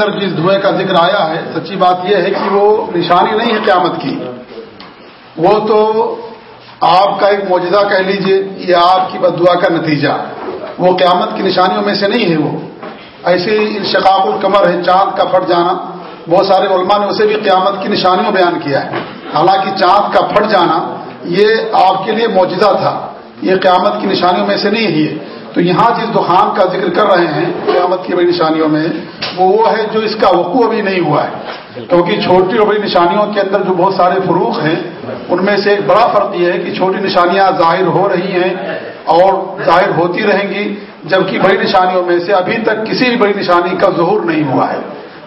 اندر جس دھوئے کا ذکر آیا ہے، سچی بات یہ ہے کہ وہ نشانی نہیں ہے قیامت کی۔ وہ تو آپ کا ایک موجودہ کہہ لیجیے یا آپ کی بد دعا کا نتیجہ۔ وہ قیامت کی نشانیوں میں سے نہیں ہے وہ۔ ایسے انشقاق القمر ہے، چاند کا پھٹ جانا۔ بہت سارے علماء نے اسے بھی قیامت کی نشانیوں بیان کیا ہے۔ حالانکہ چاند کا پھٹ جانا، یہ آپ کے لیے موجودہ تھا۔ یہ قیامت کی نشانیوں میں سے نہیں ہے۔ تو یہاں جس دخان کا ذکر کر رہے ہیں قیامت کی بڑی نشانیوں میں، وہ وہ ہے جو اس کا وقوع ابھی نہیں ہوا ہے۔ کیونکہ چھوٹی اور بڑی نشانیوں کے اندر جو بہت سارے فروغ ہیں، ان میں سے ایک بڑا فرق یہ ہے کہ چھوٹی نشانیاں ظاہر ہو رہی ہیں اور ظاہر ہوتی رہیں گی، جبکہ بڑی نشانیوں میں سے ابھی تک کسی بھی بڑی نشانی کا ظہور نہیں ہوا ہے۔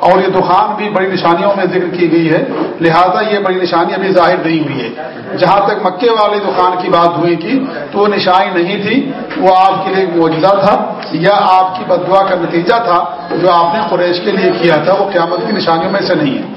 اور یہ دخان بھی بڑی نشانیوں میں ذکر کی گئی ہے۔ لہذا یہ بڑی نشانی ابھی ظاہر نہیں ہوئی ہے۔ جہاں تک مکے والے دکان کی بات ہوئی تھی، تو وہ نشانی نہیں تھی۔ وہ آپ کے لیے موجودہ تھا یا آپ کی بدعا کا نتیجہ تھا جو آپ نے قریش کے لیے کیا تھا۔ وہ قیامت کی نشانیوں میں سے نہیں ہے۔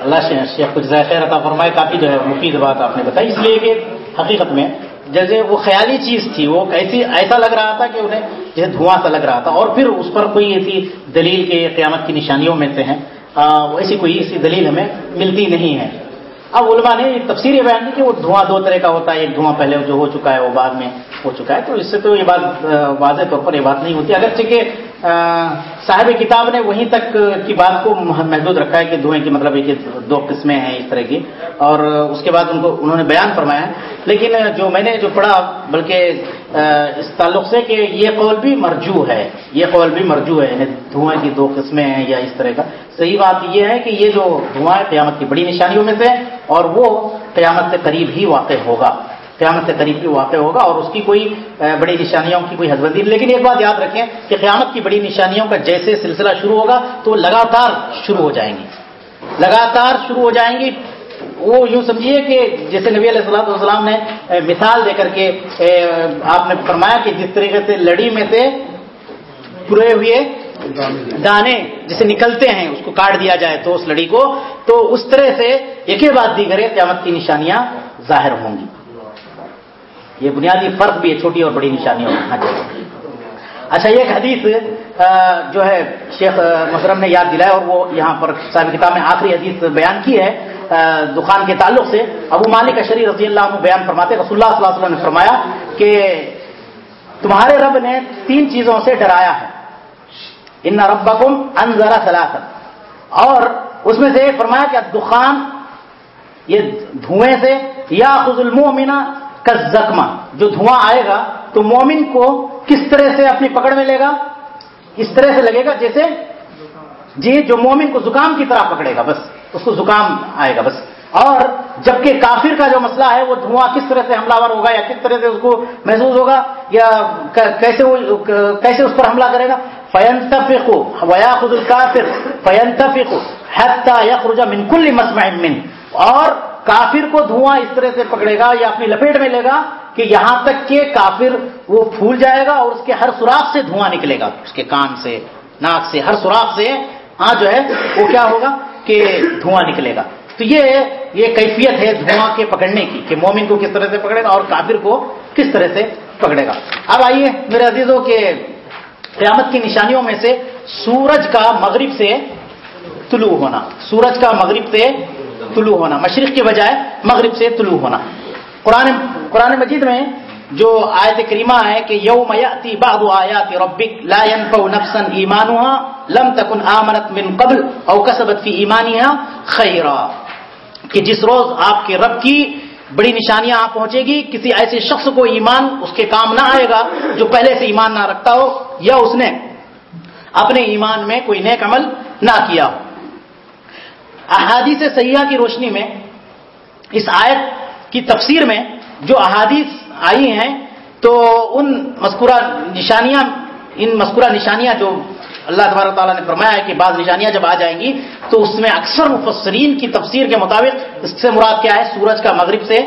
اللہ شیخ کچھ ذائقہ عطا فرمائے، کافی جو ہے مفید بات آپ نے بتائی۔ اس لیے کہ حقیقت میں جیسے وہ خیالی چیز تھی، وہ ایسی ایسا لگ رہا تھا کہ انہیں جیسے دھواں سا لگ رہا تھا۔ اور پھر اس پر کوئی ایسی دلیل کے قیامت کی نشانیوں میں سے ہیں۔ ایسی کوئی ایسی دلیل ہمیں ملتی نہیں ہے۔ اب علماء نے تفصیل یہ بیان کی کہ وہ دھواں دو طرح کا ہوتا ہے۔ ایک دھواں پہلے جو ہو چکا ہے، وہ بعد میں ہو چکا ہے۔ تو اس سے تو یہ بات واضح طور پر یہ بات نہیں ہوتی۔ اگرچہ کہ صاحب کتاب نے وہیں تک کی بات کو محدود رکھا ہے کہ دھوئیں کی مطلب ایک دو قسمیں ہیں اس طرح کی، اور اس کے بعد ان کو انہوں نے بیان فرمایا۔ لیکن جو میں نے جو پڑھا، بلکہ اس تعلق سے کہ یہ قول بھی مرجو ہے، یہ قول بھی مرجو ہے یعنی دھوئیں کی دو قسمیں ہیں یا اس طرح کا۔ صحیح بات یہ ہے کہ یہ جو دھواں ہے قیامت کی بڑی نشانیوں میں سے اور وہ قیامت سے قریب ہی واقع ہوگا۔ قیامت سے قریب بھی واقع ہوگا اور اس کی کوئی بڑی نشانیوں کی کوئی حدبندی لیکن ایک بات یاد رکھیں کہ قیامت کی بڑی نشانیوں کا جیسے سلسلہ شروع ہوگا تو لگاتار شروع ہو جائیں گی۔ لگاتار شروع ہو جائیں گی۔ وہ یوں سمجھیے کہ جیسے نبی علیہ السلام والسلام نے مثال دے کر کے آپ نے فرمایا کہ جس طریقے سے لڑی میں سے پورے ہوئے دانے جسے نکلتے ہیں، اس کو کاٹ دیا جائے تو اس لڑی کو، تو اس طرح سے ایک ہی بات دی کرے قیامت کی نشانیاں ظاہر ہوں گی۔ یہ بنیادی فرق بھی ہے چھوٹی اور بڑی نشانیوں ہاں جی۔ اچھا ایک حدیث جو ہے، شیخ محرم نے یاد دلایا اور وہ یہاں پر صاحب کتاب میں آخری حدیث بیان کی ہے دکان کے تعلق سے۔ ابو مالک شریف رضی اللہ عنہ بیان فرماتے، رسول اللہ صلی اللہ علیہ وسلم نے فرمایا کہ تمہارے رب نے تین چیزوں سے ڈرایا ہے۔ ان ربکم انذر ثلاثت اور اس میں سے فرمایا کہ دخان، یہ دھوئیں سے، یا خز المومنا کا زخمہ جو دھواں آئے گا تو مومن کو کس طرح سے اپنی پکڑ میں لے گا؟ اس طرح سے لگے گا جیسے جی جو مومن کو زکام کی طرح پکڑے گا، بس، اس کو زکام آئے گا، بس۔ اور جبکہ کافر کا جو مسئلہ ہے، وہ دھواں کس طرح سے حملہ ور ہوگا یا کس طرح سے اس کو محسوس ہوگا یا کیسے وہ کیسے اس پر حملہ کرے گا؟ فینتفق ویا خود الکافر فینتفق حتی یخرج من کل مسمع من اور کافر کو دھواں اس طرح سے پکڑے گا یا اپنی لپیٹ میں لے گا کہ یہاں تک کہ کافر وہ پھول جائے گا اور اس کے ہر سوراخ سے دھواں نکلے گا، اس کے کان سے، ناک سے، ہر سوراخ سے ہاں جو ہے، وہ کیا ہوگا کہ دھواں نکلے گا۔ تو یہ یہ کیفیت ہے دھواں کے پکڑنے کی، کہ مومن کو کس طرح سے پکڑے گا اور کافر کو کس طرح سے پکڑے گا۔ اب آئیے میرے عزیزوں کے قیامت کی نشانیوں میں سے سورج کا مغرب سے طلوع ہونا۔ سورج کا مغرب سے طلوع ہونا، مشرق کے بجائے مغرب سے طلوع ہونا۔ قرآن قرآن مجید میں جو آیت کریمہ ہے کہ یوم یاتی بعض آیات ربک لا ينفع نفسا ایمانها لم تکن آمنت من قبل او کسبت فی ایمانها خیرا۔ کہ جس روز آپ کے رب کی بڑی نشانیاں آپ پہنچے گی، کسی ایسے شخص کو ایمان اس کے کام نہ آئے گا جو پہلے سے ایمان نہ رکھتا ہو یا اس نے اپنے ایمان میں کوئی نیک عمل نہ کیا ہو۔ احادیث سیاح کی روشنی میں، اس آیت کی تفسیر میں جو احادیث آئی ہیں، تو ان مذکورہ نشانیاں، ان مذکورہ نشانیاں جو اللہ تبارک تعالیٰ نے فرمایا ہے کہ بعض نشانیاں جب آ جائیں گی، تو اس میں اکثر مفسرین کی تفسیر کے مطابق اس سے مراد کیا ہے؟ سورج کا مغرب سے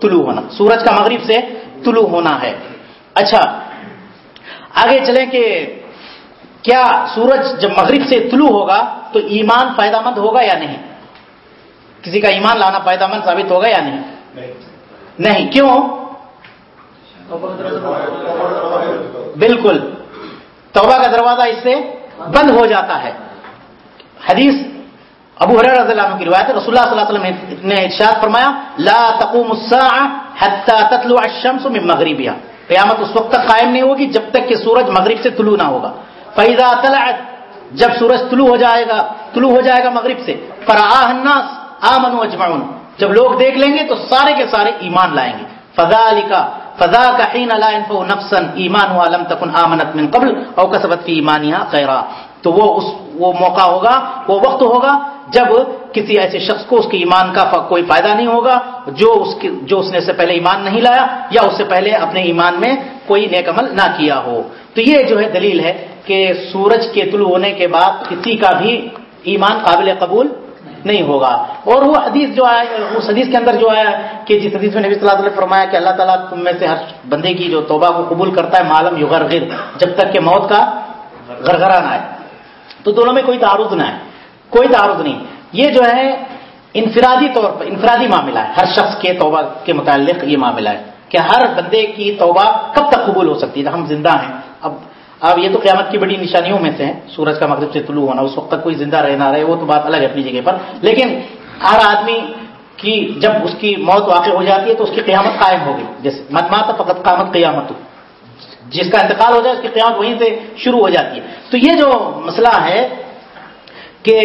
طلوع ہونا، سورج کا مغرب سے طلوع ہونا ہے۔ اچھا آگے چلیں کہ کیا سورج جب مغرب سے طلوع ہوگا تو ایمان فائدہ مند ہوگا یا نہیں؟ کسی کا ایمان لانا فائدہ مند ثابت ہوگا یا نہیں؟ نہیں، کیوں؟ بالکل، توبہ کا دروازہ اس سے بند ہو جاتا ہے۔ حدیث ابو حریر رضی اللہ عنہ کی روایت ہے، رسول اللہ صلی اللہ علیہ وسلم نے ارشاد فرمایا، لا تقوم الساعه حتى تطلع الشمس من مغربها۔ قیامت اس وقت تک قائم نہیں ہوگی جب تک کہ سورج مغرب سے طلوع نہ ہوگا۔ فاذا طلعت، جب سورج طلوع ہو جائے گا، طلوع ہو جائے گا مغرب سے فرآہ الناس آمنوا اجمعون جب لوگ دیکھ لیں گے تو سارے کے سارے ایمان لائیں گے۔ فذلك، فذاك حين لا ينفع نفسا ایمانها لم تكن آمنت من قبل او كسبت في ایمانها خیرا تو وہ اس، وہ موقع ہوگا، وہ وقت ہوگا جب کسی ایسے شخص کو اس کے ایمان کا کوئی فائدہ نہیں ہوگا، جو اس کی جو اس نے سے پہلے ایمان نہیں لایا یا اس سے پہلے اپنے ایمان میں کوئی نیک عمل نہ کیا ہو۔ تو یہ جو ہے دلیل ہے کہ سورج کے طلوع ہونے کے بعد کسی کا بھی ایمان قابل قبول نہیں ہوگا۔ اور وہ حدیث جو آیا اس حدیث کے اندر جو آیا کہ جس حدیث میں نبی صلی اللہ علیہ وسلم نے فرمایا کہ اللہ تعالیٰ تم میں سے ہر بندے کی جو توبہ کو قبول کرتا ہے معلوم یغرغر جب تک کہ موت کا گرگرا نہ آئے۔ تو دونوں میں کوئی تعارض نہ ہے۔ کوئی تعارض نہیں۔ یہ جو ہے، انفرادی طور پر، انفرادی معاملہ ہے۔ ہر شخص کے توبہ کے متعلق یہ معاملہ ہے کہ ہر بندے کی توبہ کب تک قبول ہو سکتی ہے۔ ہم زندہ ہیں۔ اب اب یہ تو قیامت کی بڑی نشانیوں میں سے ہیں۔ سورج کا مغرب سے طلوع ہونا، اس وقت تک کوئی زندہ رہ نہ رہے، وہ تو بات الگ ہے اپنی جگہ پر۔ لیکن ہر آدمی کی جب اس کی موت واقع ہو جاتی ہے تو اس کی قیامت قائم ہوگی۔ جیسے مت ماتا فقط قیامت قیامت۔ جس کا انتقال ہو جائے، اس کی قیامت وہیں سے شروع ہو جاتی ہے۔ تو یہ جو مسئلہ ہے کہ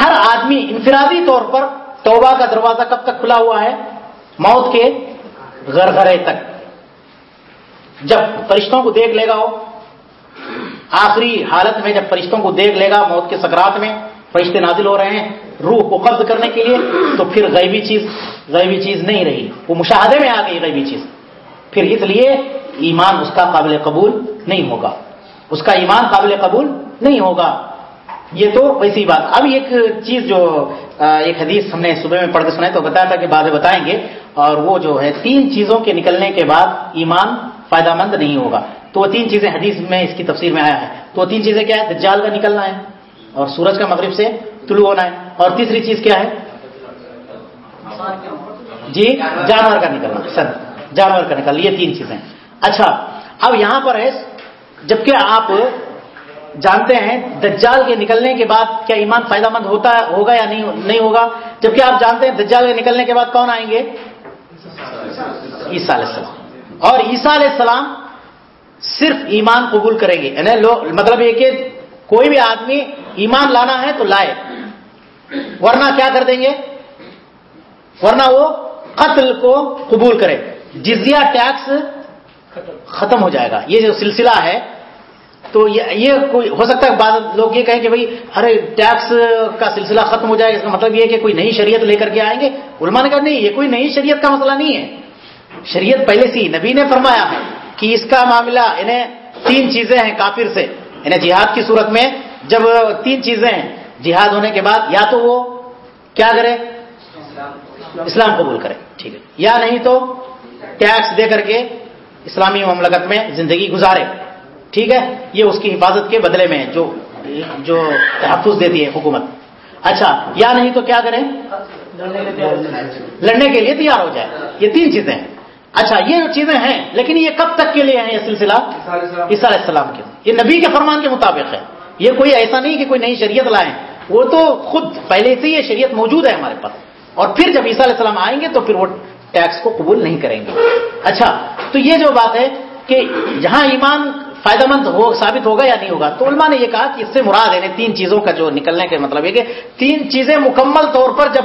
ہر آدمی انفرادی طور پر توبہ کا دروازہ کب تک کھلا ہوا ہے؟ موت کے گرگرے تک۔ جب فرشتوں کو دیکھ لے گا وہ، آخری حالت میں جب فرشتوں کو دیکھ لے گا موت کے سکرات میں، فرشتے نازل ہو رہے ہیں روح کو قبض کرنے کے لیے، تو پھر غیبی چیز غیبی چیز نہیں رہی۔ وہ مشاہدے میں آ گئی غیبی چیز۔ پھر اس لیے ایمان اس کا قابل قبول نہیں ہوگا۔ اس کا ایمان قابل قبول نہیں ہوگا۔ یہ تو ویسی بات۔ اب ایک چیز جو ایک حدیث ہم نے صبح میں پڑھ کے سنا تو بتایا تھا کہ بعد بتائیں گے۔ اور وہ جو ہے، تین چیزوں کے نکلنے کے بعد ایمان فائدہ مند نہیں ہوگا۔ تو وہ تین چیزیں حدیث میں اس کی تفسیر میں آیا ہے۔ تو تین چیزیں کیا ہے؟ دجال کا نکلنا ہے اور سورج کا مغرب سے طلوع ہونا ہے۔ اور تیسری چیز کیا ہے؟ جی جانور کا نکلنا۔ سر، جانور کا نکلنا۔ یہ تین چیزیں۔ اچھا اب یہاں پر ہے جبکہ آپ جانتے ہیں دجال کے نکلنے کے بعد کیا ایمان فائدہ مند ہوتا ہوگا یا نہیں نہیں ہوگا؟ جبکہ آپ جانتے ہیں دجال کے نکلنے کے بعد کون آئیں گے؟ عیسیٰ علیہ السلام۔ اور عیسیٰ علیہ السلام صرف ایمان قبول کریں گے. یعنی مطلب یہ کہ کوئی بھی آدمی ایمان لانا ہے تو لائے. ورنہ کیا کر دیں گے؟ ورنہ وہ قتل کو قبول کرے. جزیہ ٹیکس ختم ہو جائے گا. یہ جو سلسلہ ہے، تو یہ کوئی ہو سکتا ہے بعض لوگ یہ کہیں کہ بھائی، ارے، ٹیکس کا سلسلہ ختم ہو جائے گا اس کا مطلب یہ کہ کوئی نئی شریعت لے کر کے آئیں گے. علماء نے کہا نہیں، یہ کوئی نئی شریعت کا مسئلہ نہیں ہے. شریعت پہلے سے نبی نے فرمایا ہے کہ اس کا معاملہ انہیں تین چیزیں ہیں کافر سے۔ انہیں جہاد کی صورت میں جب تین چیزیں ہیں، جہاد ہونے کے بعد یا تو وہ کیا کرے؟ اسلام قبول کرے، ٹھیک ہے۔ یا نہیں تو ٹیکس دے کر کے اسلامی مملکت میں زندگی گزارے، ٹھیک ہے۔ یہ اس کی حفاظت کے بدلے میں جو جو تحفظ دیتی ہے حکومت۔ اچھا یا نہیں تو کیا کریں؟ لڑنے کے لیے تیار ہو جائے۔ یہ تین چیزیں ہیں۔ اچھا یہ جو چیزیں ہیں لیکن یہ کب تک کے لیے ہیں یہ سلسلہ؟ عیسیٰ علیہ السلام۔ کے۔ یہ نبی کے فرمان کے مطابق ہے۔ یہ کوئی ایسا نہیں کہ کوئی نئی شریعت لائیں۔ وہ تو خود پہلے سے یہ شریعت موجود ہے ہمارے پاس۔ اور پھر جب عیسیٰ علیہ السلام آئیں گے تو پھر وہ ٹیکس کو قبول نہیں کریں گے۔ اچھا تو یہ جو بات ہے کہ جہاں ایمان فائدہ مند ہو ثابت ہوگا یا نہیں ہوگا تو علماء نے یہ کہا کہ اس سے مراد ہے تین چیزوں کا جو نکلنے کے مطلب ہے کہ تین چیزیں مکمل طور پر جب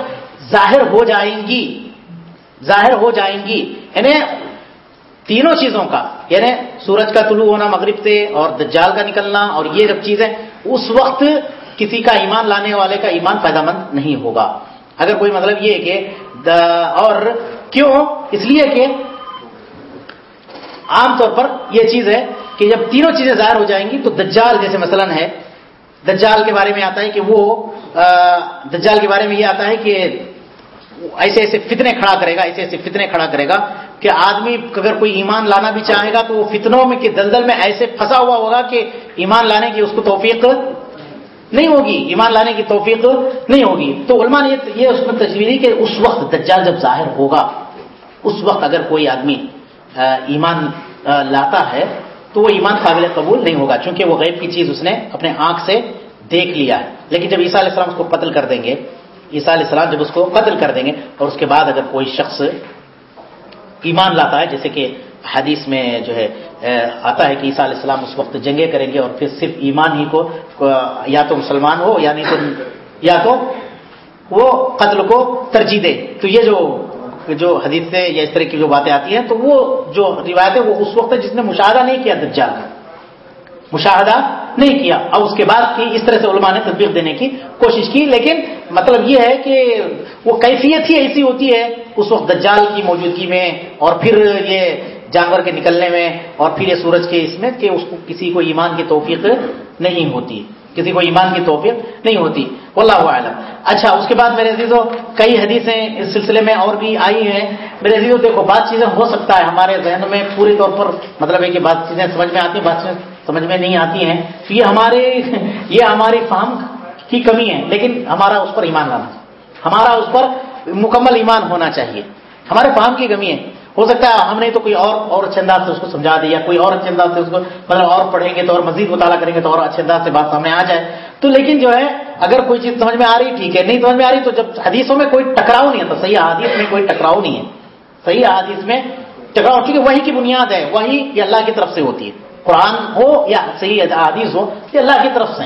ظاہر ہو جائیں گی ظاہر ہو جائیں گی۔ یعنی تینوں چیزوں کا یعنی سورج کا طلوع ہونا مغرب سے اور دجال کا نکلنا اور یہ جب چیزیں، اس وقت کسی کا ایمان لانے والے کا ایمان فائدہ مند نہیں ہوگا۔ اگر کوئی مطلب یہ کہ اور کیوں؟ اس لیے کہ عام طور پر یہ چیز ہے کہ جب تینوں چیزیں ظاہر ہو جائیں گی تو دجال جیسے مثلا ہے، دجال کے بارے میں آتا ہے کہ وہ دجال کے بارے میں یہ آتا ہے کہ ایسے ایسے فتنے کھڑا کرے گا، ایسے ایسے فتنے کھڑا کرے گا کہ آدمی اگر کوئی ایمان لانا بھی چاہے گا تو وہ فتنوں میں، کہ دلدل میں ایسے پھنسا ہوا ہوگا کہ ایمان لانے کی اس کو توفیق نہیں ہوگی، ایمان لانے کی توفیق نہیں ہوگی۔ تو علماء نے یہ اس میں تصویری کہ اس وقت دجال جب ظاہر ہوگا، اس وقت اگر کوئی آدمی ایمان لاتا ہے تو وہ ایمان قابل قبول نہیں ہوگا، چونکہ وہ غیب کی چیز اس نے اپنے آنکھ سے دیکھ لیا ہے۔ لیکن جب عیسیٰ علیہ السلام اس کو قتل کر دیں گے عیسیٰ علیہ السلام جب اس کو قتل کر دیں گے اور اس کے بعد اگر کوئی شخص ایمان لاتا ہے، جیسے کہ حدیث میں جو ہے آتا ہے کہ عیسیٰ علیہ السلام اس وقت جنگیں کریں گے اور پھر صرف ایمان ہی کو یا تو مسلمان ہو، یا نہیں تو یا تو وہ قتل کو ترجیح دے۔ تو یہ جو جو حدیث سے یا اس طرح کی جو باتیں آتی ہیں، تو وہ جو روایت ہے، وہ اس وقت جس نے مشاہدہ نہیں کیا دجال کا۔ مشاہدہ نہیں کیا۔ اور اس کے بعد کی اس طرح سے علماء نے تدبیر دینے کی کوشش کی، لیکن مطلب یہ ہے کہ وہ کیفیت ہی ایسی ہوتی ہے اس وقت دجال کی موجودگی میں اور پھر یہ جانور کے نکلنے میں اور پھر یہ سورج کے اس میں کہ اس کو کسی کو ایمان کی توفیق نہیں ہوتی، کسی کو ایمان کی توفیق نہیں ہوتی۔ واللہ عالم اچھا اس کے بعد میرے عزیزو، کئی حدیثیں اس سلسلے میں اور بھی آئی ہیں۔ میرے عزیزو، دیکھو، بات چیزیں ہو سکتا ہے ہمارے ذہن میں پوری طور پر مطلب ہے کہ بات چیزیں سمجھ میں آتی ہیں، بات چیزیں سمجھ میں نہیں آتی ہیں۔ تو یہ ہمارے یہ ہماری فہم کی کمی ہے، لیکن ہمارا اس پر ایمان لانا ہمارا اس پر مکمل ایمان ہونا چاہیے۔ ہمارے فہم کی کمی ہے۔ ہو سکتا ہے ہم نے تو کوئی اور اور اچھے انداز سے اس کو سمجھا دیا، کوئی اور اچھے انداز سے اس کو مطلب اور پڑھیں گے تو اور مزید مطالعہ کریں گے تو اور اچھے انداز سے بات سامنے آ جائے۔ تو لیکن جو ہے، اگر کوئی چیز سمجھ میں آ رہی، ٹھیک ہے، نہیں سمجھ میں آ رہی، تو جب حدیثوں میں کوئی ٹکراؤ نہیں ہے تو صحیح حادیث میں کوئی ٹکراؤ نہیں ہے۔ صحیح حادیث میں ٹکراؤ، کیونکہ وہی کی بنیاد ہے، وہی یہ اللہ کی طرف سے ہوتی ہے۔ قرآن ہو یا صحیح حادیث ہو، یہ اللہ کی طرف سے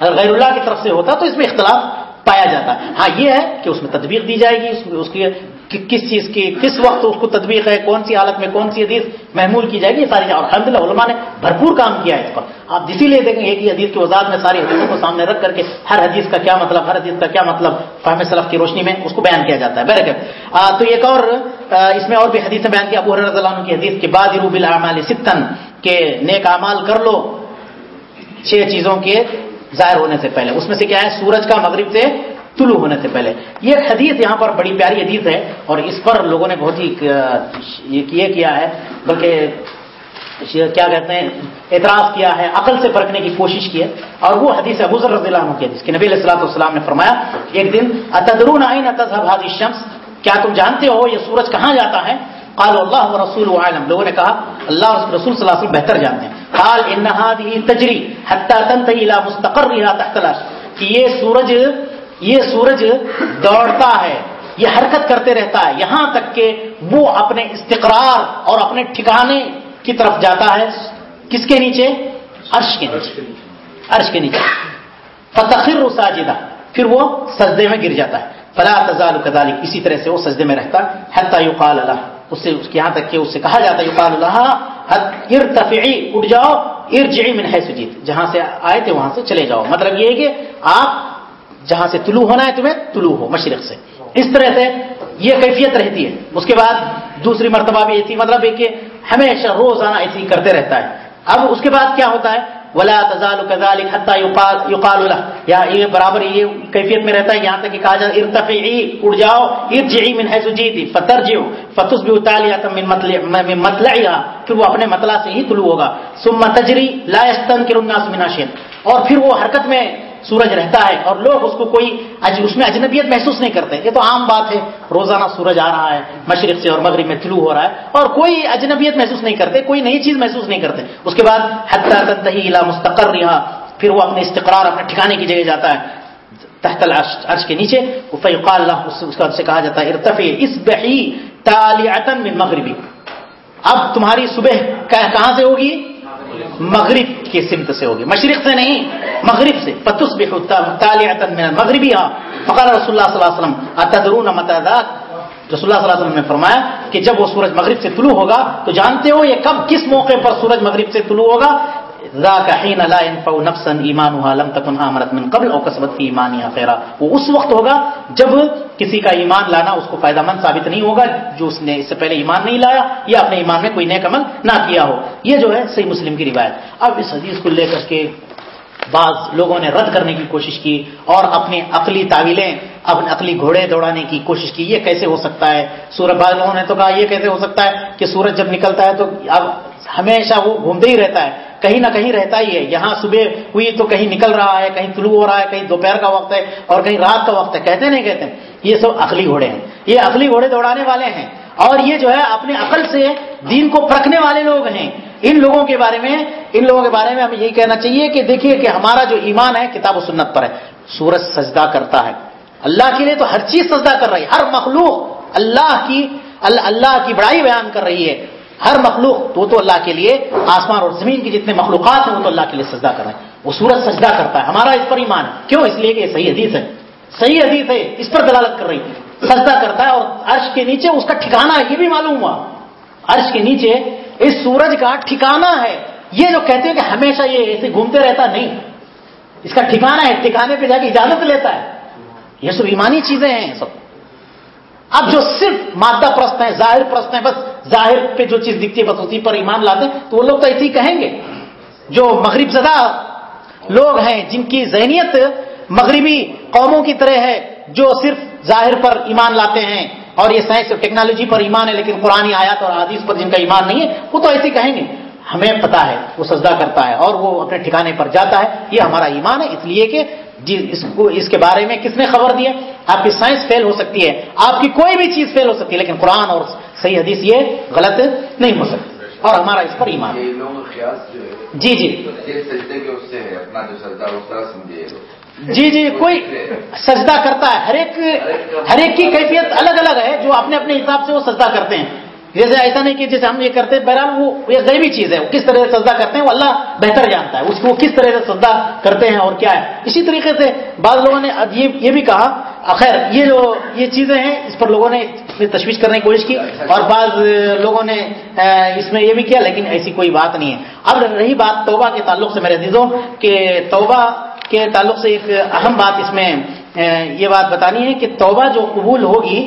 اگر غیر اللہ کی طرف سے ہوتا تو اس میں اختلاف پایا جاتا۔ ہے ہاں یہ ہے کہ اس میں تدبیر دی جائے گی اس کی کس چیز کی، کس وقت اس کو تدبیر ہے، کون سی حالت میں کون سی حدیث محمول کی جائے گی، یہ ساری اور الحمد للہ علماء نے بھرپور کام کیا ہے اس پر۔ آپ اسی لیے دیکھیں گے کہ حدیث کی وضاحت میں ساری حدیثوں کو سامنے رکھ کر کے ہر حدیث کا کیا مطلب ہر حدیث کا کیا مطلب فہم صلف کی روشنی میں اس کو بیان کیا جاتا ہے۔ بہرکت تو ایک اور اس میں اور بھی حدیث بیان کیا ابو رضی اللہ عنہ کی حدیث کے بعد روب العمال ستن کے نیک اعمال کر لو چھ چیزوں کے ظاہر ہونے سے پہلے۔ اس میں سے کیا ہے؟ سورج کا مغرب سے طلوع ہونے سے پہلے۔ یہ حدیث یہاں پر بڑی پیاری حدیث ہے اور اس پر لوگوں نے بہت ہی یہ کیا ہے، بلکہ کیا کہتے ہیں، اعتراض کیا ہے، عقل سے پرکھنے کی کوشش کی ہے۔ اور وہ حدیث ابوذر رضی اللہ عنہ کی حدیث، کہ نبی علیہ السلاۃ والسلام نے فرمایا، ایک دن، اتدرون عین تذهب هذه الشمس؟ کیا تم جانتے ہو یہ سورج کہاں جاتا ہے؟ قال اللہ ورسول عالم لوگوں نے کہا، اللہ رسول صلی اللہ علیہ وسلم بہتر جانتے ہیں۔ قال، ان هذه تجري حتى تنتهي الى مستقرها تحت العرش۔ کہ یہ سورج یہ سورج دوڑتا ہے، یہ حرکت کرتے رہتا ہے۔ یہاں تک کہ وہ اپنے استقرار اور اپنے ٹھکانے کی طرف جاتا ہے۔ کس کے نیچے؟ عرش کے نیچے۔ عرش کے نیچے۔ فتخر ساجدہ پھر وہ سجدے میں گر جاتا ہے۔ فلا تزال کذالک اسی طرح سے وہ سجدے میں رہتا۔ ہے حتی یقال اللہ اس سے، اس کے یہاں تک کہ اس سے کہا جاتا ہے یقال اللہ ارتفعی اٹھ جاؤ ارجعی من حیث جیت جہاں سے آئے تھے، وہاں سے چلے جاؤ۔ مطلب یہ ہے کہ آپ جہاں سے طلوع ہونا ہے تمہیں طلوع ہو، مشرق سے۔ اس طرح سے یہ کیفیت رہتی ہے۔ اس کے بعد دوسری مرتبہ بھی ایسی مطلب ہے کہ ہمیشہ روزانہ ایسی کرتے رہتا ہے۔ اب اس کے بعد کیا ہوتا ہے؟ ولا تزال كذلك حتى يقال يقال له۔ یا یہ برابر یہ کیفیت میں رہتا ہے، یہاں تک کہ کہا جاتا ارتفعی، اڑ جاؤ، ارجعی من حيث جئتي فترجع فتصبح تاليه من مطلع من مطلعها پھر وہ اپنے مطلع سے ہی طلوع ہوگا۔ ثم تجري لا يستنكر الناس من شيء اور پھر وہ حرکت میں سورج رہتا ہے اور لوگ اس کو کوئی اس میں اجنبیت محسوس نہیں کرتے. یہ تو عام بات ہے. روزانہ سورج آ رہا ہے، مشرق سے اور مغرب میں طلوع ہو رہا ہے اور کوئی اجنبیت محسوس نہیں کرتے، کوئی نئی چیز محسوس نہیں کرتے. اس کے بعد حتیٰ مستقر رہا پھر وہ اپنے استقرار، اپنے ٹھکانے کی جگہ جاتا ہے تحت عرش کے نیچے. فیقال اللہ اس کا سے کہا جاتا ہے ارتفی اس بحی تالیعتن من مغربی. اب تمہاری صبح کہاں سے ہوگی؟ مغرب کی سمت سے ہوگی۔ مشرق سے نہیں، مغرب سے۔ پتس بھی مغربی ہاں فقر رسول اللہ صلی اللہ علیہ وسلم اتدرون متعداد رسول اللہ صلی اللہ علیہ وسلم نے فرمایا کہ جب وہ سورج مغرب سے طلوع ہوگا، تو جانتے ہو یہ کب، کس موقع پر سورج مغرب سے طلوع ہوگا؟ ذاك حين لا ينفع نفسا ایمانها لم تكن امرت من قبل او كسبت في ایمانها خيرا وہ اس وقت ہوگا جب کسی کا ایمان لانا اس کو فائدہ مند ثابت نہیں ہوگا جو اس نے اس سے پہلے ایمان نہیں لایا یا اپنے ایمان میں کوئی نیک عمل نہ کیا ہو۔ یہ جو ہے صحیح مسلم کی روایت۔ اب اس حدیث کو لے کر کے بعض لوگوں نے رد کرنے کی کوشش کی اور اپنی عقلی تعویلیں، اپنے عقلی گھوڑے دوڑانے کی کوشش کی۔ یہ کیسے ہو سکتا ہے؟ سورج بعض لوگوں نے تو کہا یہ کیسے ہو سکتا ہے کہ سورج جب نکلتا ہے تو اب ہمیشہ وہ گھومتے ہی رہتا ہے۔ کہیں نہ کہیں رہتا ہی ہے۔ یہاں صبح ہوئی تو کہیں نکل رہا ہے، کہیں طلوع ہو رہا ہے، کہیں دوپہر کا وقت ہے اور کہیں رات کا وقت ہے۔ کہتے نہیں کہتے؟ یہ سب عقلی گھوڑے ہیں۔ یہ عقلی گھوڑے دوڑانے والے ہیں۔ اور یہ جو ہے اپنے عقل سے دین کو پرکھنے والے لوگ ہیں۔ ان لوگوں کے بارے میں، ان لوگوں کے بارے میں ہمیں یہی کہنا چاہیے کہ دیکھیے کہ ہمارا جو ایمان ہے، کتاب و سنت پر ہے۔ سورج سجدہ کرتا ہے۔ اللہ کے لیے تو ہر چیز سجدہ کر رہی ہے۔ ہر مخلوق اللہ کی اللہ کی بڑائی بیان کر رہی ہے۔ ہر مخلوق تو تو اللہ کے لیے آسمان اور زمین کی جتنے مخلوقات ہیں وہ تو اللہ کے لیے سجدہ کر رہے ہیں۔ وہ سورج سجدہ کرتا ہے۔ ہمارا اس پر ایمان کیوں؟ اس لیے کہ یہ صحیح حدیث ہے۔ صحیح حدیث ہے، اس پر دلالت کر رہی۔ ہے سجدہ کرتا ہے اور عرش کے نیچے اس کا ٹھکانا ہے، یہ بھی معلوم ہوا۔ عرش کے نیچے اس سورج کا ٹھکانا ہے۔ یہ جو کہتے ہیں کہ ہمیشہ یہ ایسے گھومتے رہتا نہیں۔ اس کا ٹھکانا ہے، ٹھکانے پہ جا کے اجازت لیتا ہے۔ یہ سب ایمانی چیزیں ہیں، سب۔ اب جو صرف مادہ پرست ہیں، ظاہر پرست ہیں، بس ظاہر پہ جو چیز دکھتی ہے، بس اسی پر ایمان لاتے ہیں، تو وہ لوگ تو ایسے ہی کہیں گے۔ جو مغرب زدہ لوگ ہیں، جن کی ذہنیت مغربی قوموں کی طرح ہے، جو صرف ظاہر پر ایمان لاتے ہیں، اور یہ سائنس اور ٹیکنالوجی پر ایمان ہے، لیکن قرآن آیات اور حدیث پر جن کا ایمان نہیں ہے، وہ تو ایسے کہیں گے۔ ہمیں پتا ہے، وہ سجدہ کرتا ہے، اور وہ اپنے ٹھکانے پر جاتا ہے۔ یہ ہمارا ایمان ہے، اس لیے کہ جی اس کو اس کے بارے میں کس نے خبر دی ہے؟ آپ کی سائنس فیل ہو سکتی ہے آپ کی کوئی بھی چیز فیل ہو سکتی ہے لیکن قرآن اور صحیح حدیث یہ غلط نہیں ہو سکتی۔ اور ہمارا اس پر ایمان جی جی۔ جی جی کوئی سجدہ کرتا ہے ہر ایک ہر ایک کی کیفیت الگ الگ ہے جو اپنے اپنے حساب سے وہ سجدہ کرتے ہیں۔ جیسے ایسا نہیں کہ جیسے ہم یہ کرتے ہیں، بہرحال وہ یہ غیبی چیز ہے۔ وہ کس طرح سے سجدہ کرتے ہیں، وہ اللہ بہتر جانتا ہے۔ اس کو کس طرح سے سجدہ کرتے ہیں اور کیا ہے۔ اسی طریقے سے بعض لوگوں نے یہ بھی کہا خیر، یہ جو یہ چیزیں ہیں، اس پر لوگوں نے تشویش کرنے کی کوشش کی اور بعض لوگوں نے اس میں یہ بھی کیا، لیکن ایسی کوئی بات نہیں ہے۔ اب رہی بات توبہ کے تعلق سے میرے عزیزوں، کہ توبہ کے تعلق سے ایک اہم بات اس میں یہ بات بتانی ہے کہ توبہ جو قبول ہوگی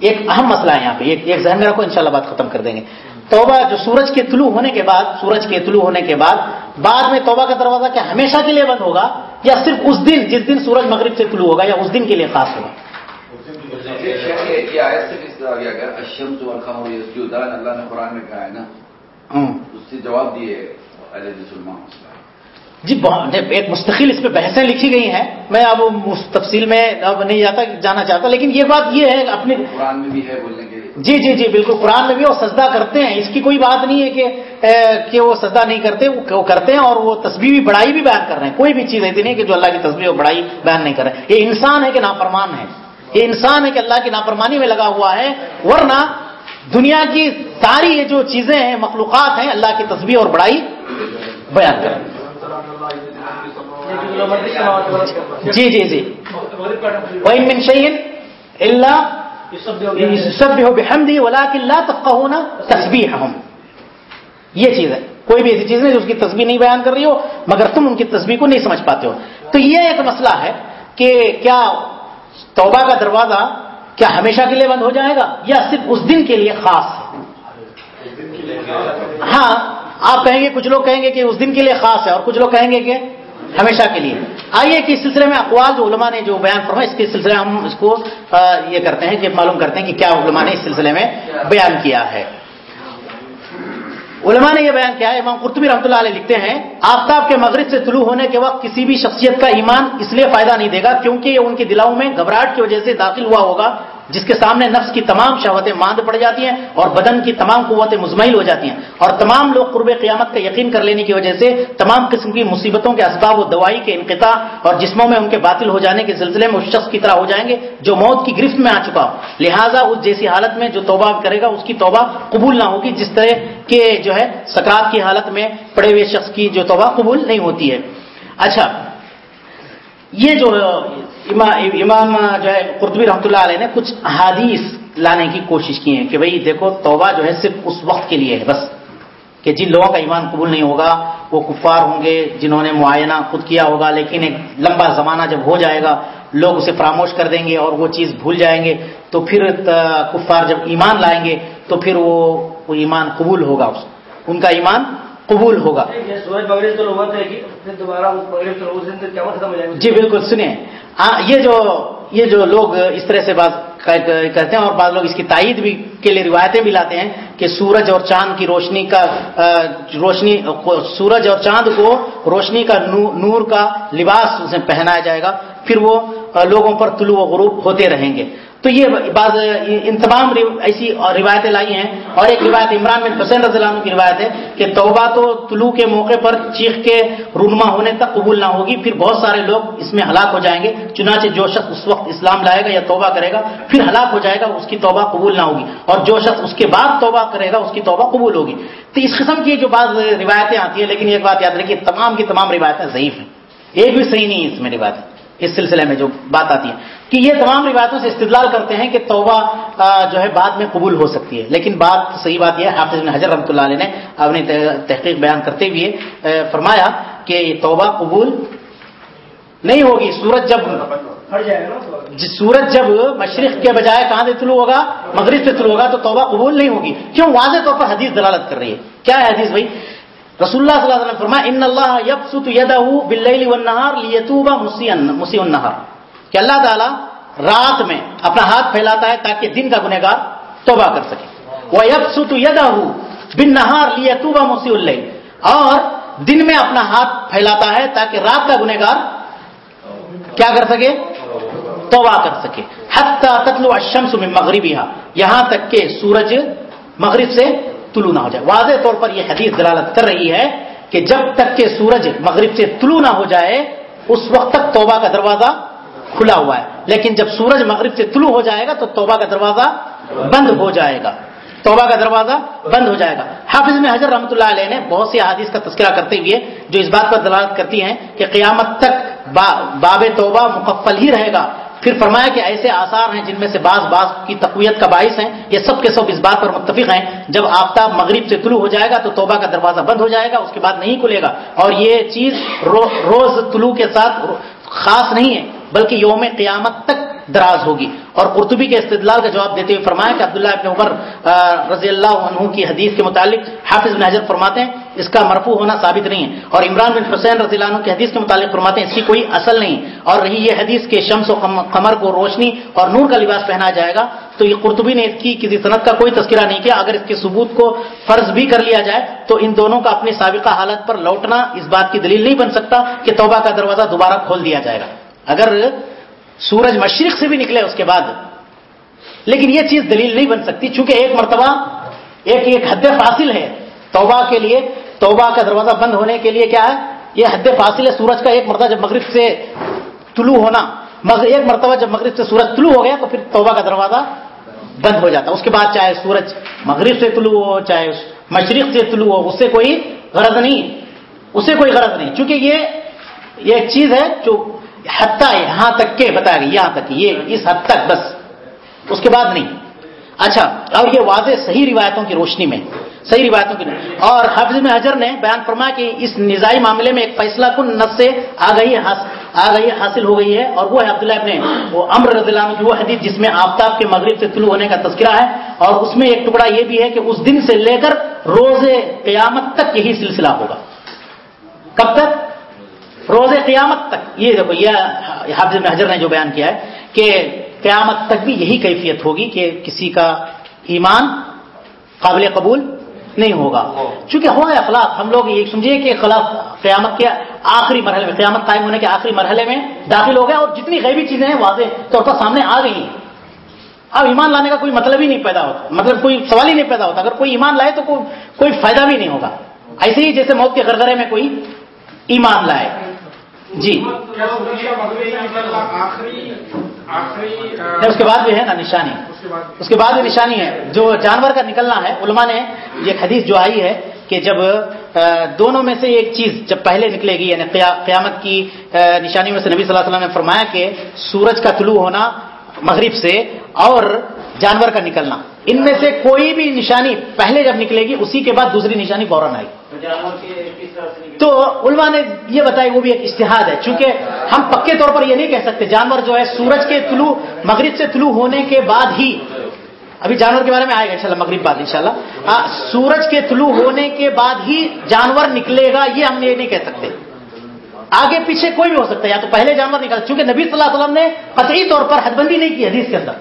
ایک اہم مسئلہ ہے یہاں پہ ایک ذہن میں رکھو انشاءاللہ بات ختم کر دیں گے۔ توبہ جو سورج کے طلوع ہونے کے بعد سورج کے طلوع ہونے کے بعد بعد میں توبہ کا دروازہ کیا ہمیشہ کے لیے بند ہوگا یا صرف اس دن جس دن سورج مغرب سے طلوع ہوگا یا اس دن کے لیے خاص ہوگا؟ اللہ نے قرآن میں کہا ہے نا۔ اس سے جواب دیے جی ایک مستقل اس پہ بحثیں لکھی گئی ہیں۔ میں اب اس تفصیل میں اب نہیں جاتا جانا چاہتا لیکن یہ بات یہ ہے اپنے قرآن میں بھی ہے بولنے کے جی جی جی بالکل قرآن میں بھی وہ سجدہ کرتے ہیں۔ اس کی کوئی بات نہیں ہے کہ کہ وہ سجدہ نہیں کرتے وہ کرتے ہیں اور وہ تصویر بھی بڑائی بھی بیان کر رہے ہیں۔ کوئی بھی چیز ایسی نہیں کہ جو اللہ کی تصویر اور بڑائی بیان نہیں کر رہے ہیں۔ یہ انسان ہے کہ نافرمان ہے۔ یہ انسان ہے کہ اللہ کی نافرمانی میں لگا ہوا ہے۔ ورنہ دنیا کی ساری یہ جو چیزیں ہیں مخلوقات ہیں اللہ کی تصویر اور بڑائی بیان کریں جی جی جی۔ وَإِن مِّن شَيْءٍ إِلَّا يُسَبِّحُ بِحَمْدِهِ وَلَكِن لَّا تَفْقَهُونَ تَسْبِيحَهُم۔ یہ چیز ہے۔ کوئی بھی ایسی چیز نہیں جو اس کی تصویر نہیں بیان کر رہی ہو، مگر تم ان کی تصویر کو نہیں سمجھ پاتے ہو۔ تو یہ ایک مسئلہ ہے کہ کیا توبہ کا دروازہ کیا ہمیشہ کے لیے بند ہو جائے گا یا صرف اس دن کے لیے خاص ہے؟ ہاں آپ کہیں گے، کچھ لوگ کہیں گے کہ اس دن کے لیے خاص ہے اور کچھ لوگ کہیں گے کہ ہمیشہ کے لیے۔ آئیے کہ اس سلسلے میں اقوال جو علماء نے جو بیان فرمایا اس کے سلسلے میں ہم اس کو یہ کرتے ہیں کہ معلوم کرتے ہیں کہ کیا علماء نے اس سلسلے میں بیان کیا ہے۔ علماء نے یہ بیان کیا ہے، امام قرطبی رحمۃ اللہ علیہ لکھتے ہیں، آفتاب کے مغرب سے طلوع ہونے کے وقت کسی بھی شخصیت کا ایمان اس لیے فائدہ نہیں دے گا، کیونکہ یہ ان کے دلاؤں میں گھبراہٹ کی وجہ سے داخل ہوا ہوگا۔ جس کے سامنے نفس کی تمام شہوتیں ماند پڑ جاتی ہیں اور بدن کی تمام قوتیں مزمل ہو جاتی ہیں اور تمام لوگ قرب قیامت کا یقین کر لینے کی وجہ سے تمام قسم کی مصیبتوں کے اسباب و دوائی کے انقطاع اور جسموں میں ان کے باطل ہو جانے کے سلسلے میں اس شخص کی طرح ہو جائیں گے جو موت کی گرفت میں آ چکا ہو۔ لہٰذا اس جیسی حالت میں جو توبہ کرے گا، اس کی توبہ قبول نہ ہوگی، جس طرح کے جو ہے سکرات کی حالت میں پڑے ہوئے شخص کی جو توبہ قبول نہیں ہوتی ہے۔ اچھا یہ جو امام جو ہے قرطبی رحمۃ اللہ علیہ نے کچھ احادیث لانے کی کوشش کی ہے کہ بھئی دیکھو توبہ جو ہے صرف اس وقت کے لیے ہے، بس۔ کہ جن لوگوں کا ایمان قبول نہیں ہوگا، وہ کفار ہوں گے، جنہوں نے معائنہ خود کیا ہوگا، لیکن ایک لمبا زمانہ جب ہو جائے گا، لوگ اسے فراموش کر دیں گے اور وہ چیز بھول جائیں گے، تو پھر کفار جب ایمان لائیں گے، تو پھر وہ ایمان قبول ہوگا ان کا ایمان قبول ہوگا۔ جی بالکل، سنیں۔ یہ جو یہ جو لوگ اس طرح سے بات کرتے ہیں اور بعض لوگ اس کی تائید بھی کے لیے روایتیں بھی لاتے ہیں کہ سورج اور چاند کی روشنی کا روشنی، سورج اور چاند کو روشنی کا نور کا لباس اسے پہنایا جائے گا۔ پھر وہ لوگوں پر طلوع و غروب ہوتے رہیں گے۔ تو یہ بعض ان تمام ایسی روایتیں لائی ہیں اور ایک روایت عمران بن حسین رضی اللہ عنہ کی روایت ہے کہ توبہ تو طلوع کے موقع پر چیخ کے رونما ہونے تک قبول نہ ہوگی، پھر بہت سارے لوگ اس میں ہلاک ہو جائیں گے، چنانچہ جو شخص اس وقت اسلام لائے گا یا توبہ کرے گا، پھر ہلاک ہو جائے گا، اس کی توبہ قبول نہ ہوگی اور جو شخص اس کے بعد توبہ کرے گا، اس کی توبہ قبول ہوگی۔ تو اس قسم کی جو بعض روایتیں آتی ہیں، لیکن ایک بات یاد رکھیے، تمام کی تمام روایتیں ضعیف ہیں۔ ایک بھی صحیح نہیں ہے اس میں روایتیں۔ اس سلسلے میں جو بات آتی ہے کہ یہ تمام روایتوں سے استدلال کرتے ہیں کہ توبہ جو ہے بعد میں قبول ہو سکتی ہے۔ لیکن بات صحیح بات یہ ہے حافظ بن حضر رحمۃ اللہ علیہ نے اپنی تحقیق بیان کرتے ہوئے فرمایا کہ توبہ قبول نہیں ہوگی۔ سورج جب سورج جب مشرق کے بجائے کہاں سے طلوع ہوگا؟ مغرب سے طلوع ہوگا تو توبہ قبول نہیں ہوگی۔ کیوں؟ واضح طور پر حدیث دلالت کر رہی ہے۔ کیا ہے حدیث بھائی؟ رسول اللہ صلی اللہ علیہ وسلم فرمایا ان اللہ یبسط یدہ باللیل والنہار لیتوب مسیء النہار کہ اللہ تعالی رات میں اپنا ہاتھ پھیلاتا ہے تاکہ دن کا گنہگار توبہ کر سکے۔ وہ یبسط یدہ بالنہار لیتوب مسیء اللیل اور دن میں اپنا ہاتھ پھیلاتا ہے تاکہ رات کا گنہگار کیا کر سکے؟ توبہ کر سکے۔ حتی تطلع الشمس من مغربها۔ یہاں تک کہ سورج مغرب سے طلوع نہ ہو جائے۔ واضح طور پر یہ حدیث دلالت کر رہی ہے کہ جب تک کہ سورج مغرب سے طلوع نہ ہو جائے، اس وقت تک توبہ کا دروازہ کھلا ہوا ہے۔ لیکن جب سورج مغرب سے طلوع ہو جائے گا، تو توبہ کا دروازہ بند ہو جائے گا۔ توبہ کا دروازہ بند ہو جائے گا۔ حافظ میں حضرت رحمۃ اللہ علیہ نے بہت سی حادث کا تذکرہ کرتے ہوئے جو اس بات پر دلالت کرتی ہیں کہ قیامت تک باب توبہ مکفل ہی رہے گا۔ پھر فرمایا کہ ایسے آثار ہیں جن میں سے بعض بعض کی تقویت کا باعث ہیں، یہ سب کے سب اس بات پر متفق ہیں۔ جب آفتاب مغرب سے طلوع ہو جائے گا تو توبہ کا دروازہ بند ہو جائے گا، اس کے بعد نہیں کھلے گا۔ اور یہ چیز روز طلوع کے ساتھ خاص نہیں ہے، بلکہ یوم قیامت تک دراز ہوگی۔ اور قرطبی کے استدلال کا جواب دیتے ہوئے فرمایا کہ عبداللہ ابن عمر رضی اللہ عنہ کی حدیث کے متعلق حافظ بن حجر فرماتے ہیں اس کا مرفوع ہونا ثابت نہیں ہے۔ اور عمران بن حسین رضی اللہ عنہ کی حدیث کے متعلق فرماتے ہیں، اس کی کوئی اصل نہیں۔ اور رہی یہ حدیث کے شمس و قمر کو روشنی اور نور کا لباس پہنا جائے گا، تو یہ قرطبی نے اس کی کسی صنعت کا کوئی تذکرہ نہیں کیا۔ اگر اس کے ثبوت کو فرض بھی کر لیا جائے، تو ان دونوں کا اپنی سابقہ حالت پر لوٹنا اس بات کی دلیل نہیں بن سکتا کہ توبہ کا دروازہ دوبارہ کھول دیا جائے گا۔ اگر سورج مشرق سے بھی نکلے اس کے بعد، لیکن یہ چیز دلیل نہیں بن سکتی، چونکہ ایک مرتبہ ایک ایک حد فاصل ہے توبہ کے لیے۔ توبہ کا دروازہ بند ہونے کے لیے کیا ہے؟ یہ حد فاصل ہے سورج کا ایک مرتبہ جب مغرب سے طلوع ہونا ایک مرتبہ جب مغرب سے سورج طلوع ہو گیا تو پھر توبہ کا دروازہ بند ہو جاتا۔ اس کے بعد چاہے سورج مغرب سے طلوع ہو، چاہے مشرق سے طلوع ہو، اس سے کوئی غرض نہیں، اسے کوئی غرض نہیں۔ چونکہ یہ ایک چیز ہے جو حتیٰ یہاں تک کے بتایا گیا، یہاں تک یہ اس حد تک بس، اس کے بعد نہیں۔ اچھا اور یہ واضح صحیح روایتوں کی روشنی میں صحیح روایتوں کی اور حفظ میں حجر نے بیان فرمایا کہ اس نظائی معاملے میں ایک فیصلہ کن نس سے آ گئی حاصل ہو گئی ہے۔ اور وہ ہے عبداللہ ابن وہ امر رضی اللہ عنہ کی وہ حدیث جس میں آفتاب کے مغرب سے طلوع ہونے کا تذکرہ ہے۔ اور اس میں ایک ٹکڑا یہ بھی ہے کہ اس دن سے لے کر روز قیامت تک یہی سلسلہ ہوگا۔ کب تک؟ روز قیامت تک۔ یہ دیکھو، یہ حافظ ابن حجر نے جو بیان کیا ہے کہ قیامت تک بھی یہی کیفیت ہوگی کہ کسی کا ایمان قابل قبول نہیں ہوگا۔ چونکہ ہو گیا اخلاق ہم لوگ یہ سمجھیے کہ خلاف قیامت کے آخری مرحلے میں قیامت قائم ہونے کے آخری مرحلے میں داخل ہو گیا اور جتنی غیبی چیزیں ہیں واضح طور پر سامنے آ گئی ہیں۔ اب ایمان لانے کا کوئی مطلب ہی نہیں پیدا ہوتا مطلب کوئی سوال ہی نہیں پیدا ہوتا۔ اگر کوئی ایمان لائے تو کوئی فائدہ بھی نہیں ہوگا۔ ایسے ہی جیسے موت کے گرگرے میں کوئی ایمان لائے۔ جی۔ اس کے بعد بھی ہے نا نشانی۔ اس کے بعد بھی نشانی ہے۔ جو جانور کا نکلنا ہے علماء نے یہ حدیث جو آئی ہے کہ جب دونوں میں سے ایک چیز جب پہلے نکلے گی یعنی قیامت کی نشانی میں سے نبی صلی اللہ علیہ وسلم نے فرمایا کہ سورج کا طلوع ہونا مغرب سے اور جانور کا نکلنا۔ ان میں سے کوئی بھی نشانی پہلے جب نکلے گی اسی کے بعد دوسری نشانی فوراً آئی تو علماء نے یہ بتایا وہ بھی ایک اشتہاد ہے۔ چونکہ ہم پکے طور پر یہ نہیں کہہ سکتے جانور جو ہے سورج کے طلوع مغرب سے طلوع ہونے کے بعد ہی۔ ابھی جانور کے بارے میں آئے گا انشاءاللہ مغرب بعد انشاءاللہ۔ سورج کے طلوع ہونے کے بعد ہی جانور نکلے گا یہ ہم یہ نہیں کہہ سکتے۔ آگے پیچھے کوئی بھی ہو سکتا ہے۔ یا تو پہلے جانور نکل، چونکہ نبی صلی اللہ علیہ وسلم نے قطعی طور پر حد بندی نہیں کی حدیث کے اندر۔